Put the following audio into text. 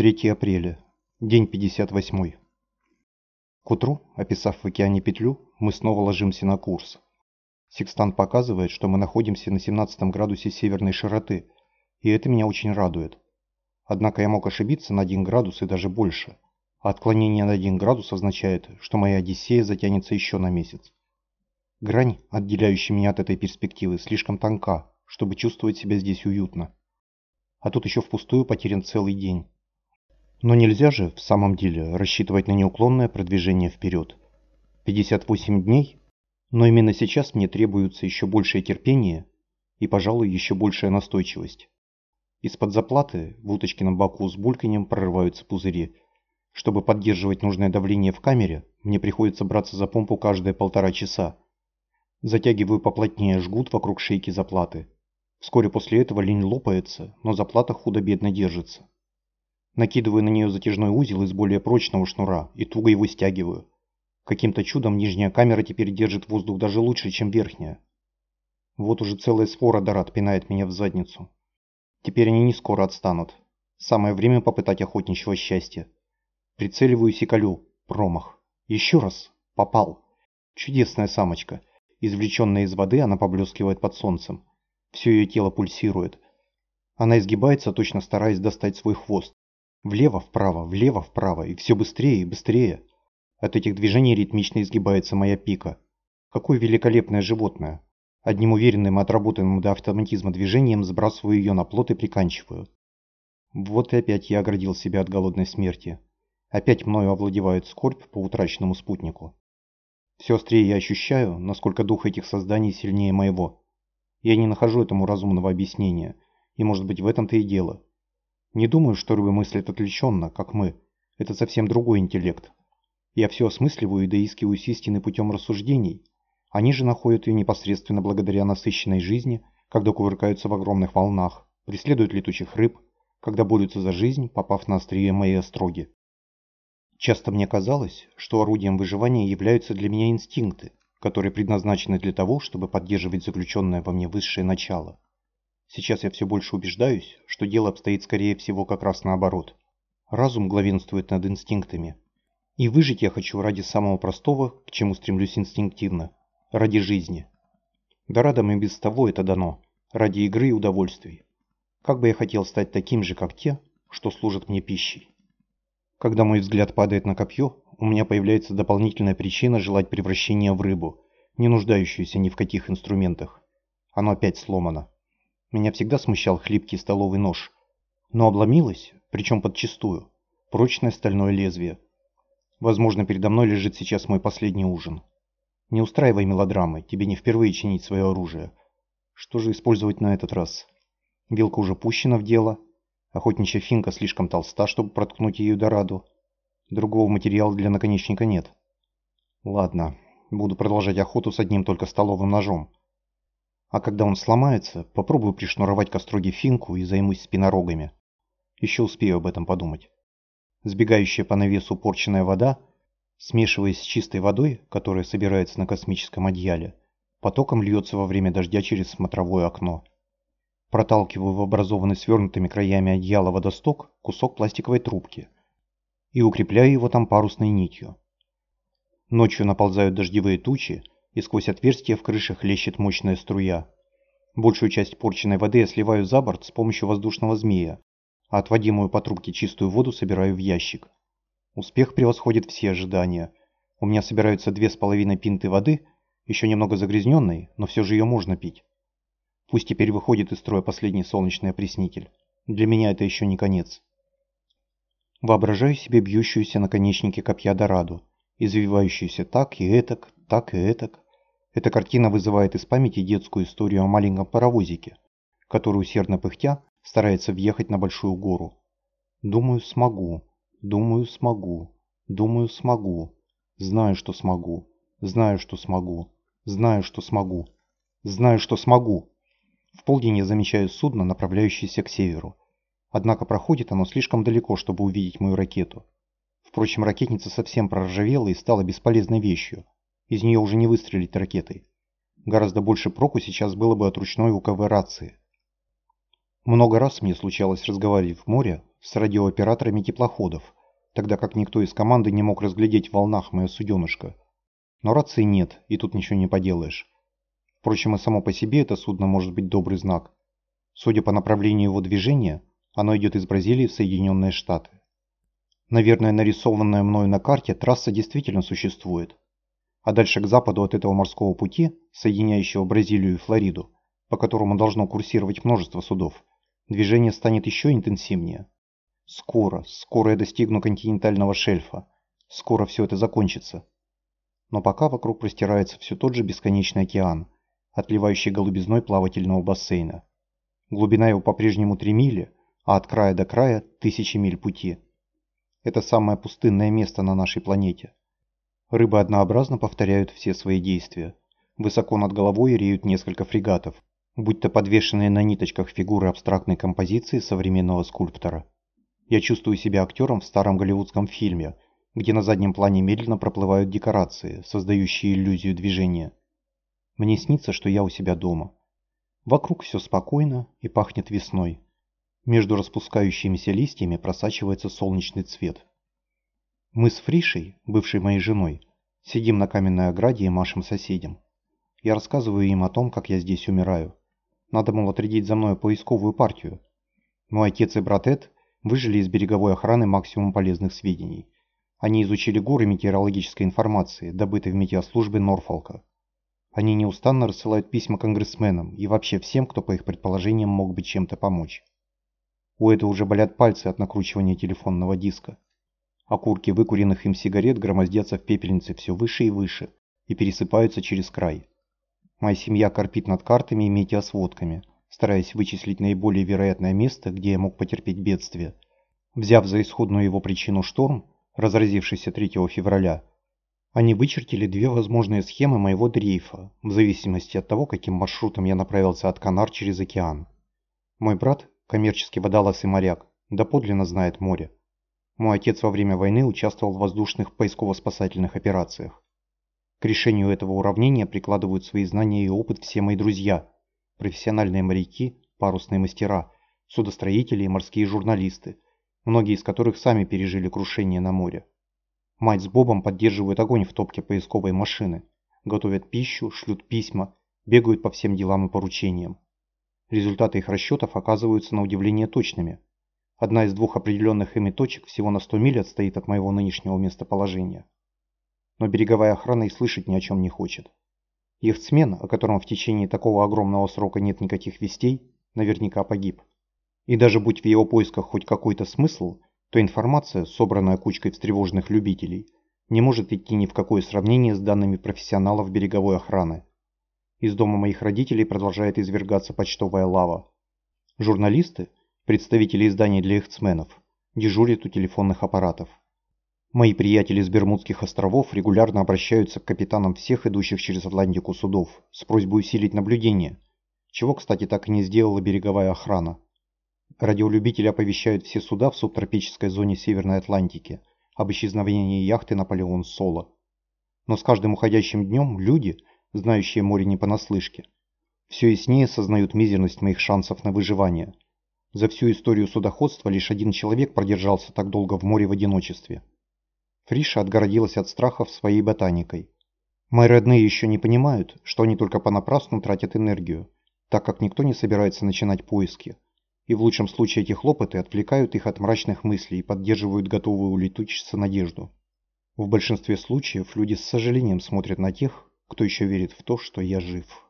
3 апреля. День 58. К утру, описав в океане петлю, мы снова ложимся на курс. Секстант показывает, что мы находимся на 17 градусе северной широты, и это меня очень радует. Однако я мог ошибиться на 1 градус и даже больше. А отклонение на 1 градус означает, что моя Одиссея затянется еще на месяц. Грань, отделяющая меня от этой перспективы, слишком тонка, чтобы чувствовать себя здесь уютно. А тут еще впустую потерян целый день. Но нельзя же, в самом деле, рассчитывать на неуклонное продвижение вперед. 58 дней? Но именно сейчас мне требуется еще большее терпение и, пожалуй, еще большая настойчивость. Из-под заплаты в уточкином боку с бульканьем прорываются пузыри. Чтобы поддерживать нужное давление в камере, мне приходится браться за помпу каждые полтора часа. Затягиваю поплотнее жгут вокруг шейки заплаты. Вскоре после этого линь лопается, но заплата худо-бедно держится. Накидываю на нее затяжной узел из более прочного шнура и туго его стягиваю. Каким-то чудом нижняя камера теперь держит воздух даже лучше, чем верхняя. Вот уже целая свора дорад пинает меня в задницу. Теперь они не скоро отстанут. Самое время попытать охотничьего счастья. Прицеливаюсь и колю. Промах. Еще раз. Попал. Чудесная самочка. Извлеченная из воды, она поблескивает под солнцем. Все ее тело пульсирует. Она изгибается, точно стараясь достать свой хвост. Влево, вправо, влево, вправо, и все быстрее и быстрее. От этих движений ритмично изгибается моя пика. Какое великолепное животное. Одним уверенным и отработанным до автоматизма движением сбрасываю ее на плот и приканчиваю. Вот и опять я оградил себя от голодной смерти. Опять мною овладевает скорбь по утраченному спутнику. Все острее я ощущаю, насколько дух этих созданий сильнее моего. Я не нахожу этому разумного объяснения, и может быть в этом-то и дело. Не думаю, что рыбы мыслят отвлеченно, как мы. Это совсем другой интеллект. Я все осмысливаю и доискиваюсь истины путем рассуждений. Они же находят ее непосредственно благодаря насыщенной жизни, когда кувыркаются в огромных волнах, преследуют летучих рыб, когда борются за жизнь, попав на острие моей остроги. Часто мне казалось, что орудием выживания являются для меня инстинкты, которые предназначены для того, чтобы поддерживать заключенное во мне высшее начало. Сейчас я все больше убеждаюсь, что дело обстоит скорее всего как раз наоборот. Разум главенствует над инстинктами. И выжить я хочу ради самого простого, к чему стремлюсь инстинктивно. Ради жизни. Да радом и без того это дано. Ради игры и удовольствий. Как бы я хотел стать таким же, как те, что служат мне пищей. Когда мой взгляд падает на копье, у меня появляется дополнительная причина желать превращения в рыбу, не нуждающуюся ни в каких инструментах. Оно опять сломано. Меня всегда смущал хлипкий столовый нож. Но обломилось, причем подчистую, прочное стальное лезвие. Возможно, передо мной лежит сейчас мой последний ужин. Не устраивай мелодрамы, тебе не впервые чинить свое оружие. Что же использовать на этот раз? Вилка уже пущена в дело, Охотничья финка слишком толста, чтобы проткнуть ее дораду. Другого материала для наконечника нет. Ладно, буду продолжать охоту с одним только столовым ножом. А когда он сломается, попробую пришнуровать к остроге финку и займусь спинорогами. Еще успею об этом подумать. Сбегающая по навесу порченная вода, смешиваясь с чистой водой, которая собирается на космическом одеяле, потоком льется во время дождя через смотровое окно. Проталкиваю в образованный свернутыми краями одеяла водосток кусок пластиковой трубки и укрепляю его там парусной нитью. Ночью наползают дождевые тучи, и сквозь отверстия в крыше хлещет мощная струя. Большую часть порченной воды я сливаю за борт с помощью воздушного змея, а отводимую по трубке чистую воду собираю в ящик. Успех превосходит все ожидания. У меня собираются две с половиной пинты воды, еще немного загрязненной, но все же ее можно пить. Пусть теперь выходит из строя последний солнечный опреснитель. Для меня это еще не конец. Воображаю себе бьющуюся наконечнике копья Дораду, извивающуюся так и этак, так и этак. Эта картина вызывает из памяти детскую историю о маленьком паровозике, который усердно пыхтя старается въехать на большую гору. Думаю, смогу. Думаю, смогу. Думаю, смогу. Знаю, что смогу. Знаю, что смогу. Знаю, что смогу. Знаю, что смогу. В полдень я замечаю судно, направляющееся к северу. Однако проходит оно слишком далеко, чтобы увидеть мою ракету. Впрочем, ракетница совсем проржавела и стала бесполезной вещью. Из нее уже не выстрелить ракетой. Гораздо больше проку сейчас было бы от ручной УКВ рации. Много раз мне случалось разговаривать в море с радиооператорами теплоходов, тогда как никто из команды не мог разглядеть в волнах мое суденышко. Но рации нет, и тут ничего не поделаешь. Впрочем, и само по себе это судно может быть добрый знак. Судя по направлению его движения, оно идет из Бразилии в Соединенные Штаты. Наверное, нарисованная мною на карте трасса действительно существует. А дальше к западу от этого морского пути, соединяющего Бразилию и Флориду, по которому должно курсировать множество судов, движение станет еще интенсивнее. Скоро, скоро я достигну континентального шельфа. Скоро все это закончится. Но пока вокруг простирается все тот же бесконечный океан, отливающий голубизной плавательного бассейна. Глубина его по-прежнему 3 мили, а от края до края тысячи миль пути. Это самое пустынное место на нашей планете. Рыбы однообразно повторяют все свои действия. Высоко над головой реют несколько фрегатов, будь то подвешенные на ниточках фигуры абстрактной композиции современного скульптора. Я чувствую себя актером в старом голливудском фильме, где на заднем плане медленно проплывают декорации, создающие иллюзию движения. Мне снится, что я у себя дома. Вокруг все спокойно и пахнет весной. Между распускающимися листьями просачивается солнечный цвет. Мы с Фришей, бывшей моей женой, сидим на каменной ограде и машем соседям. Я рассказываю им о том, как я здесь умираю. Надо, мол, отрядить за мной поисковую партию. Мой отец и брат Эд выжили из береговой охраны максимум полезных сведений. Они изучили горы метеорологической информации, добытой в метеослужбе Норфолка. Они неустанно рассылают письма конгрессменам и вообще всем, кто по их предположениям мог бы чем-то помочь. У Эда уже болят пальцы от накручивания телефонного диска. Окурки выкуренных им сигарет громоздятся в пепельнице все выше и выше и пересыпаются через край. Моя семья корпит над картами и метеосводками, стараясь вычислить наиболее вероятное место, где я мог потерпеть бедствие. Взяв за исходную его причину шторм, разразившийся 3 февраля, они вычертили две возможные схемы моего дрейфа, в зависимости от того, каким маршрутом я направился от Канар через океан. Мой брат коммерческий водолаз и моряк, доподлинно знает море. Мой отец во время войны участвовал в воздушных поисково-спасательных операциях. К решению этого уравнения прикладывают свои знания и опыт все мои друзья, профессиональные моряки, парусные мастера, судостроители и морские журналисты, многие из которых сами пережили крушение на море. Мать с Бобом поддерживают огонь в топке поисковой машины, готовят пищу, шлют письма, бегают по всем делам и поручениям. Результаты их расчетов оказываются на удивление точными. Одна из двух определенных ими точек всего на 100 миль отстоит от моего нынешнего местоположения. Но береговая охрана и слышать ни о чем не хочет. Яхтсмен, о котором в течение такого огромного срока нет никаких вестей, наверняка погиб. И даже будь в его поисках хоть какой-то смысл, то информация, собранная кучкой встревоженных любителей, не может идти ни в какое сравнение с данными профессионалов береговой охраны. Из дома моих родителей продолжает извергаться почтовая лава. Журналисты, представители изданий для яхтсменов, дежурят у телефонных аппаратов. Мои приятели с Бермудских островов регулярно обращаются к капитанам всех идущих через Атлантику судов с просьбой усилить наблюдение, чего, кстати, так и не сделала береговая охрана. Радиолюбители оповещают все суда в субтропической зоне Северной Атлантики об исчезновении яхты «Наполеон Соло». Но с каждым уходящим днем люди – знающие море не понаслышке, все яснее сознают мизерность моих шансов на выживание. За всю историю судоходства лишь один человек продержался так долго в море в одиночестве. Фриша отгородилась от страхов своей ботаникой. Мои родные еще не понимают, что они только понапрасну тратят энергию, так как никто не собирается начинать поиски. И в лучшем случае эти хлопоты отвлекают их от мрачных мыслей и поддерживают готовую улетучиться надежду. В большинстве случаев люди с сожалением смотрят на тех, кто еще верит в то, что я жив.